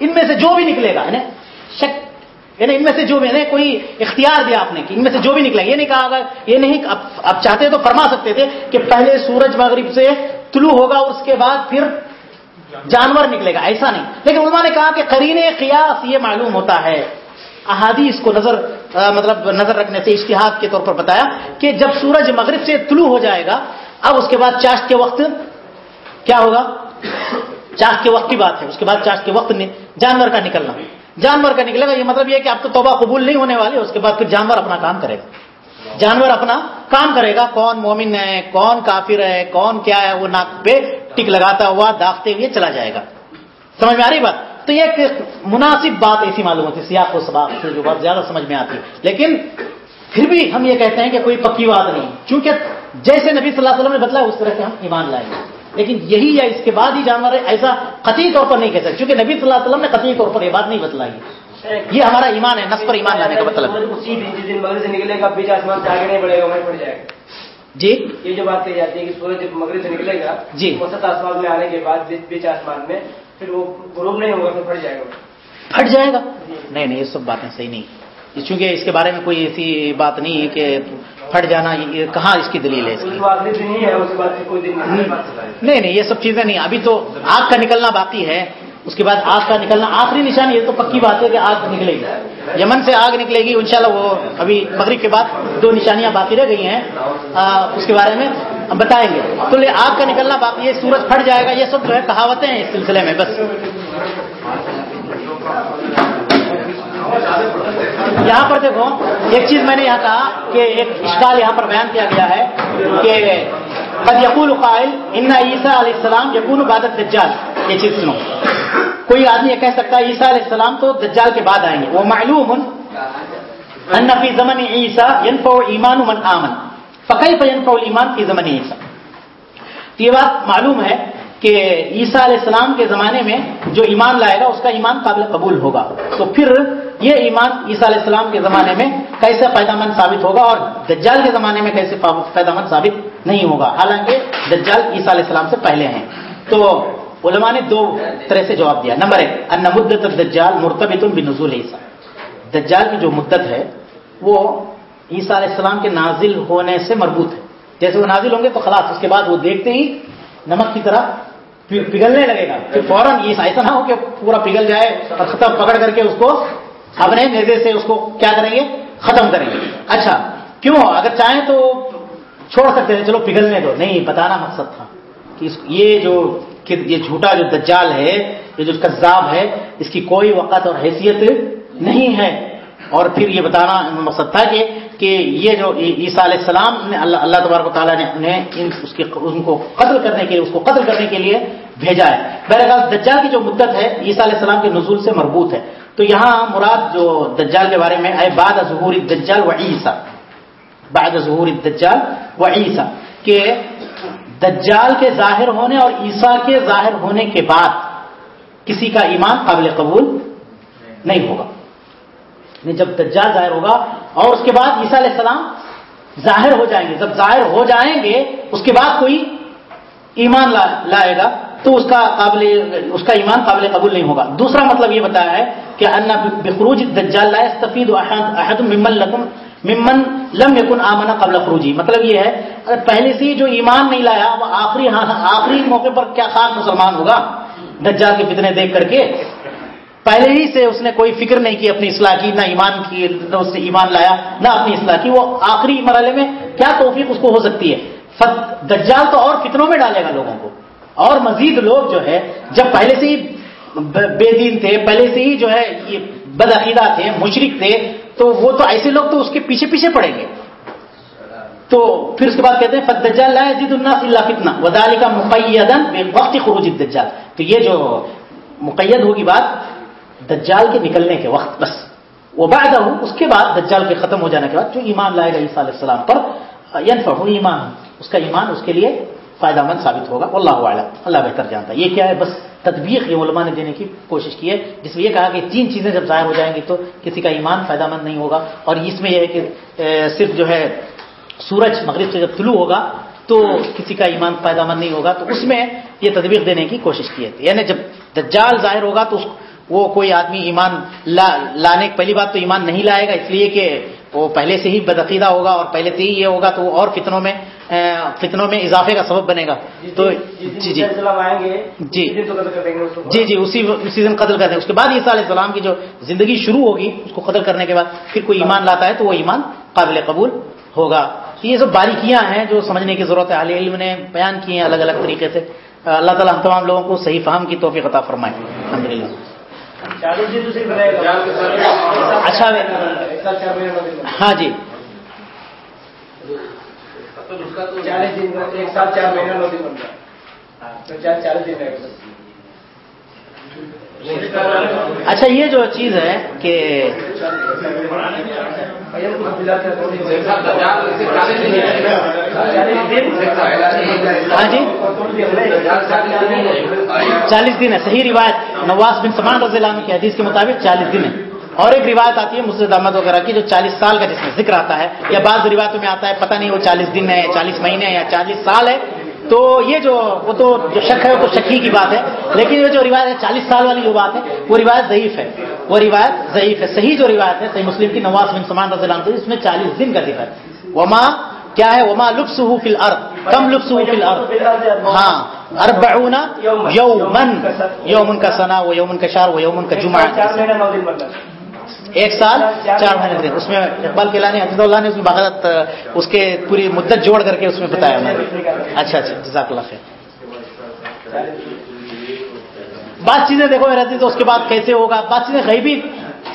ان میں سے جو بھی نکلے گا یعنی شک یعنی ان میں سے جو بھی یعنی کوئی اختیار دیا آپ نے کہ ان میں سے جو بھی نکلا، یہ نہیں کہا یہ نہیں، آپ چاہتے تو فرما سکتے تھے کہ پہلے سورج مغرب سے طلوع ہوگا، اس کے بعد پھر جانور نکلے گا، ایسا نہیں۔ لیکن انہوں نے کہا کہ قرین قیاس یہ معلوم ہوتا ہے۔ احادیث کو نظر مطلب نظر رکھنے سے، اشتہاد کے طور پر بتایا کہ جب سورج مغرب سے طلوع ہو جائے گا اب اس کے بعد چاشت کے وقت کیا ہوگا؟ چاشت کے وقت کی بات ہے۔ اس کے بعد چاشت کے وقت جانور کا نکلنا۔ جانور کا نکلے گا، یہ مطلب یہ کہ اب تو توبہ قبول نہیں ہونے والے اس کے بعد پھر جانور اپنا کام کرے گا۔ جانور اپنا کام کرے گا۔ کون مومن ہے، کون کافر ہے، کون کیا ہے، وہ ناک پہ ٹک لگاتا ہوا داختے ہوئے چلا جائے گا۔ سمجھ میں آ رہی بات؟ تو یہ ایک مناسب بات ایسی معلوم ہوتی ہے سیاح کو سباق سے جو بات زیادہ سمجھ میں آتی ہے۔ لیکن پھر بھی ہم یہ کہتے ہیں کہ کوئی پکی بات نہیں۔ چونکہ جیسے نبی صلی اللہ علیہ وسلم نے بتلایا اس طرح سے ہم ایمان لائیں گے۔ لیکن یہی یا اس کے بعد ہی جانور ایسا قطعی طور پر نہیں کہہ سکتے چونکہ نبی صلی اللہ علیہ وسلم نے قطعی طور پر یہ بات نہیں بتلائی۔ یہ ہمارا ایمان ہے نس پر ایمان لانے کا مطلب۔ مغرب سے نکلے گا بیچ آسمان سے آگے نہیں بڑھے گا وہیں پڑ جائے گا۔ جی؟ یہ جو بات کہی جاتی ہے کہ سورج جب مغرب سے نکلے گا جی۔ وسط آسمان میں آنے کے بعد بیچ آسمان میں پھر وہ غروب نہیں ہوگا پھر پھٹ جائے گا۔ پھٹ جائے گا؟ نہیں نہیں یہ سب باتیں صحیح نہیں۔ چونکہ اس کے بارے میں کوئی ایسی بات نہیں ہے کہ پھٹ جانا یہ کہاں اس کی دلیل ہے اس کی؟ نہیں نہیں یہ سب چیزیں نہیں ابھی تو آگ کا نکلنا باقی ہے اس کے بعد آگ کا نکلنا آخری نشانی یہ تو پکی بات ہے کہ آگ نکلے گی۔ یمن سے آگ نکلے گی انشاءاللہ وہ ابھی مغرب کے بعد دو نشانیاں باقی رہ گئی ہیں۔ اس کے بارے میں بتائیں گے۔ تو آگ کا نکلنا باقی ہے سورج پھٹ جائے گا یہ سب جو ہے کہاوتیں ہیں اس سلسلے میں بس۔ یہاں پر دیکھو، ایک چیز میں نے یہاں کہا کہ ایک اشکال یہاں پر بیان کیا گیا ہے کہ قد یقول قائل، ان عیسیٰ علیہ السلام یقون عبادت دجال یہ چیز سنو۔ کوئی آدمی یہ کہہ سکتا ہے عیسیٰ علیہ السلام تو دجال کے بعد آئیں گے۔ وہ معلوم ان فی زمن عیسیٰ ینفع ایمان من آمن۔ فقیف ینفع ایمان فی زمن عیسیٰ؟ تو یہ بات معلوم ہے کہ عیسیٰ علیہ السلام کے زمانے میں جو ایمان لائے گا، اس کا ایمان قابل قبول ہوگا۔ تو پھر یہ ایمان عیسیٰ علیہ السلام کے زمانے میں کیسے فائدہ مند ثابت ہوگا اور دجال کے زمانے میں کیسے فائدہ مند ثابت نہیں ہوگا؟ حالانکہ دجال عیسیٰ علیہ السلام سے پہلے ہیں۔ تو علماء نے دو طرح سے جواب دیا۔ نمبر ایک، ان مدت دجال مرتبط بنزول عیسیٰ۔ دجال کی جو مدت ہے، وہ عیسیٰ علیہ السلام کے نازل ہونے سے مربوط ہے۔ جیسے وہ نازل ہوں گے تو خلاص، اس کے بعد وہ دیکھتے ہی نمک کی طرح پگھلنے لگے گا۔ پھر فوراً یہ ایسا نہ ہو کہ پورا پگھل جائے اور ختم پکڑ کر کے اس کو اپنے نیزے سے اس کو کیا کریں گے؟ ختم کریں گے۔ اچھا کیوں؟ اگر چاہیں تو چھوڑ سکتے ہیں۔ چلو پگھلنے دو۔ نہیں، بتانا مقصد تھا کہ یہ جو یہ جھوٹا جو دجال ہے، یہ جو کذاب ہے، اس کی کوئی وقت اور حیثیت نہیں ہے۔ اور پھر یہ بتانا مقصد تھا کہ کہ یہ جو عیسیٰ علیہ السلام نے اللہ اللہ تبارک و تعالیٰ نے انہیں اس کی ان کو قتل کرنے کے لیے اس کو قتل کرنے کے لیے بھیجا ہے۔ بہرحال دجال کی جو مدت ہے عیسیٰ علیہ السلام کے نزول سے مربوط ہے۔ تو یہاں مراد جو دجال کے بارے میں اے بعد ظہور دجال و عیسیٰ۔ بعد ظہور دجال و عیسیٰ۔ کہ دجال کے ظاہر ہونے اور عیسیٰ کے ظاہر ہونے کے بعد کسی کا ایمان قابل قبول نہیں ہوگا۔ یعنی جب دجال ظاہر ہوگا اور اس کے بعد عیسیٰ علیہ السلام ظاہر ہو جائیں گے۔ جب ظاہر ہو جائیں گے، اس کے بعد کوئی ایمان لائے گا، تو اس کا قابل اس کا ایمان قابل قبول نہیں ہوگا۔ دوسرا مطلب یہ بتایا ہے کہ ان بخروج دجال لا يستفيد احد ممن لكم ممن لم يكن امن قبل خروجی۔ مطلب یہ ہے پہلے سے ہی جو ایمان نہیں لایا، وہ آخری ہاں- آخری موقع پر کیا خاص مسلمان ہوگا؟ دجال کے فتنے دیکھ کر کے۔ پہلے ہی سے اس نے کوئی فکر نہیں کی اپنی اصلاح کی، نہ ایمان کی، نہ اس نے ایمان لایا، نہ اپنی اصلاح کی۔ وہ آخری مرحلے میں کیا توفیق اس کو ہو سکتی ہے؟ دجال تو اور فتنوں میں ڈالے گا لوگوں کو۔ اور مزید لوگ جو ہے، جب پہلے سے ہی بے دین تھے، پہلے سے ہی جو ہے، یہ بدعقیدہ تھے مشرق تھے، تو وہ تو ایسے لوگ تو اس کے پیچھے پیچھے پڑیں گے۔ تو پھر اس کے بعد کہتے ہیں فدجال جد الناس اللہ فتنا ودالی کا مقیدن وقت خروج دجال تو یہ جو مقید ہوگی بات دجال کے نکلنے کے وقت، بس۔ وہ بعد اس کے بعد دجال کے ختم ہو جانے کے بعد جو ایمان لائے گا عیسیٰ علیہ السلام پر ینفع ایمان، اس کا ایمان اس کے لیے فائدہ مند ثابت ہوگا۔ اللہ عالم اللہ بہتر جانتا ہے۔ یہ کیا ہے؟ بس تدبیق یہ علماء نے دینے کی کوشش کی ہے، جس میں یہ کہا کہ تین چیزیں جب ظاہر ہو جائیں گی تو کسی کا ایمان فائدہ مند نہیں ہوگا۔ اور اس میں یہ ہے کہ صرف جو ہے سورج مغرب سے جب طلوع ہوگا تو کسی کا ایمان فائدہ مند نہیں ہوگا۔ تو اس میں یہ تدبیق دینے کی کوشش کی ہے۔ یعنی جب دجال ظاہر ہوگا تو وہ کوئی آدمی ایمان لا لانے پہلی بات تو ایمان نہیں لائے گا اس لیے کہ وہ پہلے سے ہی بدعقیدہ ہوگا اور پہلے سے ہی یہ ہوگا تو وہ اور فتنوں میں فتنوں میں اضافے کا سبب بنے گا۔ تو جی جی۔ جی۔ کر دیں جی جی اسی اسی دن قتل کرتے ہیں اس کے بعد عیسیٰ علیہ السلام کی جو زندگی شروع ہوگی اس کو قتل کرنے کے بعد پھر کوئی ایمان لاتا ہے تو وہ ایمان قابل قبول ہوگا۔ یہ سب باریکیاں ہیں جو سمجھنے کی ضرورت ہے۔ علیہ علم نے بیان کی ہیں الگ الگ طریقے سے۔ اللہ تعالیٰ ہم تمام لوگوں کو صحیح فہم کی توفیق عطا فرمائے۔ الحمد للہ اچھا نو دن ہاں جی۔ چالیس دن ایک سال چار مہینے نو دن بنتا ہے۔ تو چار چالیس دن رہے گا۔ اچھا یہ جو چیز ہے کہ ہاں جی؟ چالیس دن ہے، صحیح روایت۔ نواز بن سمان رضی اللہ عنہ کی حدیث کے مطابق چالیس دن ہے۔ اور ایک روایت آتی ہے مسجد احمد وغیرہ کی جو چالیس سال کا جس میں ذکر آتا ہے، یا بعض روایتوں میں آتا ہے، پتہ نہیں وہ چالیس دن ہے چالیس مہینے یا چالیس سال ہے۔ تو یہ جو وہ تو جو شک ہے وہ تو شکی کی بات ہے لیکن یہ جو روایت ہے چالیس سال والی جو بات ہے وہ روایت ضعیف ہے۔ وہ روایت ضعیف ہے۔ صحیح جو روایت ہے صحیح مسلم کی نواز بن سمان رضی اللہ عنہ اس میں چالیس دن کا ذکر ہے۔ وما کیا ہے؟ وما لبس ہو فی الارض۔ کم لبس ہو فی الارض۔ ہاں۔ اربعون یومن یومن کا سنا وہ یومن کا شار وہ یومن کا جمعہ ایک سال چار مہینے دن اس میں اقبال کلانی حفظ اللہ نے اس میں باقاعدہ اس کے پوری مدت جوڑ کر کے اس میں بتایا انہوں نے۔ اچھا اچھا جزاک اللہ خیر۔ بات چیزیں دیکھو رہتی تو اس کے بعد کیسے ہوگا؟ بات چیزیں غیبی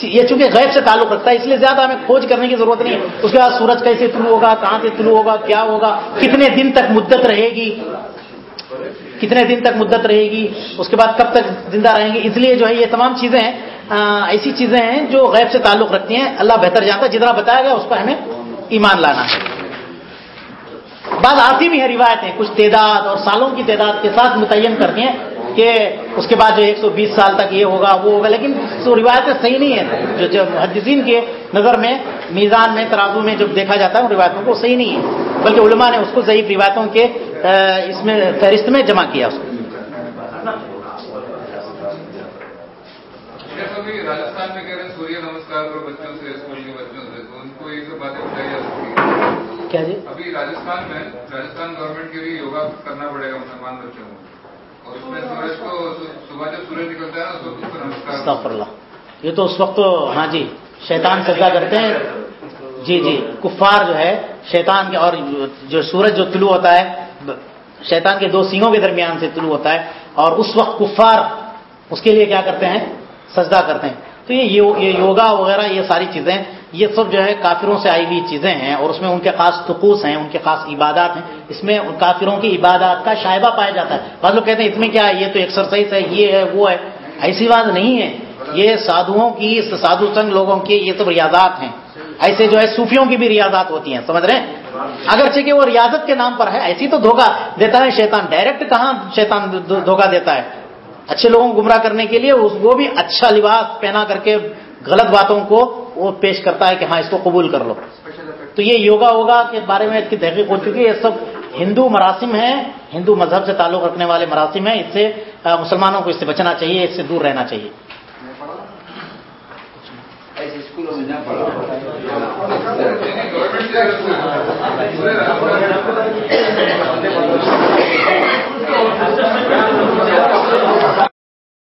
یہ چونکہ غیب سے تعلق رکھتا ہے اس لیے زیادہ ہمیں کھوج کرنے کی ضرورت نہیں۔ ہے اس کے بعد سورج کیسے طلوع ہوگا؟ کہاں سے طلوع ہوگا؟ کیا ہوگا؟ کتنے دن تک مدت رہے گی؟ کتنے دن تک مدت رہے گی؟ اس کے بعد کب تک زندہ رہیں گے؟ اس لیے جو ہے یہ تمام چیزیں آ، ایسی چیزیں ہیں جو غیب سے تعلق رکھتی ہیں۔ اللہ بہتر جانتا ہے، جتنا بتایا گیا، اس پر ہمیں ایمان لانا ہے۔ بعض آتی بھی ہیں، روایتیں، کچھ تعداد اور سالوں کی تعداد کے ساتھ متعین کرتی ہیں کہ اس کے بعد جو ایک سو بیس سال تک یہ ہوگا، وہ ہوگا، لیکن تو روایتیں صحیح نہیں ہیں۔ جو جو محدثین کے نظر میں، میزان میں، ترازو میں جب دیکھا جاتا ہے، ان روایتوں کو صحیح نہیں ہے۔ بلکہ علماء نے اس کو ضعیف روایتوں کے اس میں، فہرست میں جمع کیا اس کو۔ جیسا بھی راجستھان میں کہہ رہے ہیں سوریہ نمسکار کرو بچوں سے اسکول کے بچوں سے تو ان کو یہ سب باتیں بتائی جا سکتی ہیں۔ کیا جی؟ ابھی راجستھان میں راجستھان گورنمنٹ کے لیے یوگا کرنا پڑے گا مسلمان بچوں کو۔ اور اس میں سورج کو صبح جب سورج نکلتا ہے نا اس وقت اس کو نمسکار یہ تو اس وقت ہاں جی شیطان سجدہ کرتے ہیں۔ جی جی کفار جو ہے شیطان کے اور جو سورج جو طلوع ہوتا ہے شیطان کے دو سینگوں کے درمیان سے طلوع ہوتا ہے۔ اور اس وقت کفار اس کے لیے کیا کرتے ہیں؟ سجدہ کرتے ہیں۔ تو یہ یوگا وغیرہ یہ ساری چیزیں یہ سب جو ہے کافروں سے آئی ہوئی چیزیں ہیں اور اس میں ان کے خاص طقوس ہیں، ان کے خاص عبادات ہیں۔ اس میں ان کافروں کی عبادات کا شائبہ پایا جاتا ہے۔ بعض لوگ کہتے ہیں اس میں کیا ہے؟ یہ تو ایکسرسائز ہے، یہ ہے، وہ ہے۔ ایسی بات نہیں ہے۔ یہ سادھوؤں کی، سادھو سنگ لوگوں کی یہ سب ریاضات ہیں۔ ایسے جو ہے صوفیوں کی بھی ریاضات ہوتی ہیں، سمجھ رہے ہیں؟ اگرچہ کہ وہ ریاضت کے نام پر ہے، ایسی تو دھوکہ دیتا ہے شیطان۔ ڈائریکٹ کہاں شیطان دھوکہ دیتا ہے؟ اچھے لوگوں کو گمراہ کرنے کے لیے وہ بھی اچھا لباس پہنا کر کے غلط باتوں کو وہ پیش کرتا ہے کہ ہاں اس کو قبول کر لو۔ تو یہ یوگا ہوگا کے بارے میں اس کی تحقیق ہو چکی ہے۔ یہ سب ہندو مراسم ہیں، ہندو مذہب سے تعلق رکھنے والے مراسم ہیں۔ اس سے مسلمانوں کو اس سے بچنا چاہیے، اس سے دور رہنا چاہیے۔